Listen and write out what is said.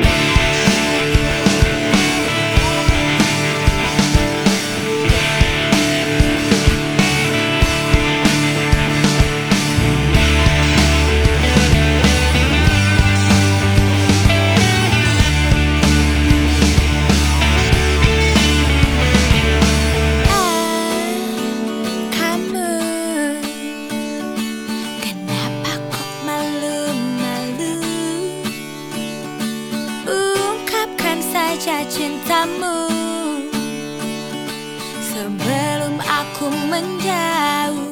Bye. Cintamu. Sebelum aku menjauh